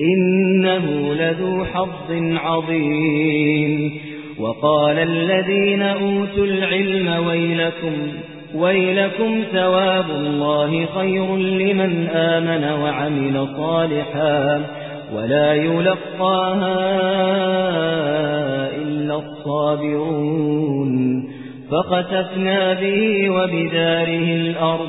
إنه لذو حظ عظيم. وقال الذين أوتوا العلم ويلكم ويلكم ثواب الله خير لمن آمن وعمل صالحا. ولا يلقاها إلا الصابرون. فقتفنا به وبداره الأرض.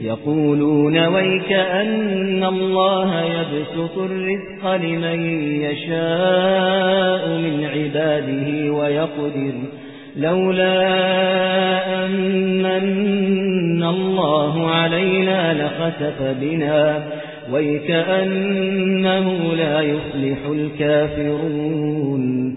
يقولون ويك أن الله يبسط الرزق لمن يشاء من عباده ويقدر لولا أن الله علينا لخسف بنا. ويكأنه لا يفلح الكافرون.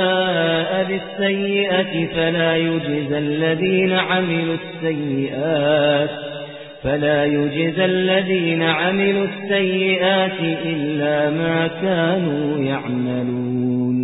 بالسيئة فلا يجزى الذين عملوا السيئات فلا يجزى الذين عملوا السيئات إلا ما كانوا يعملون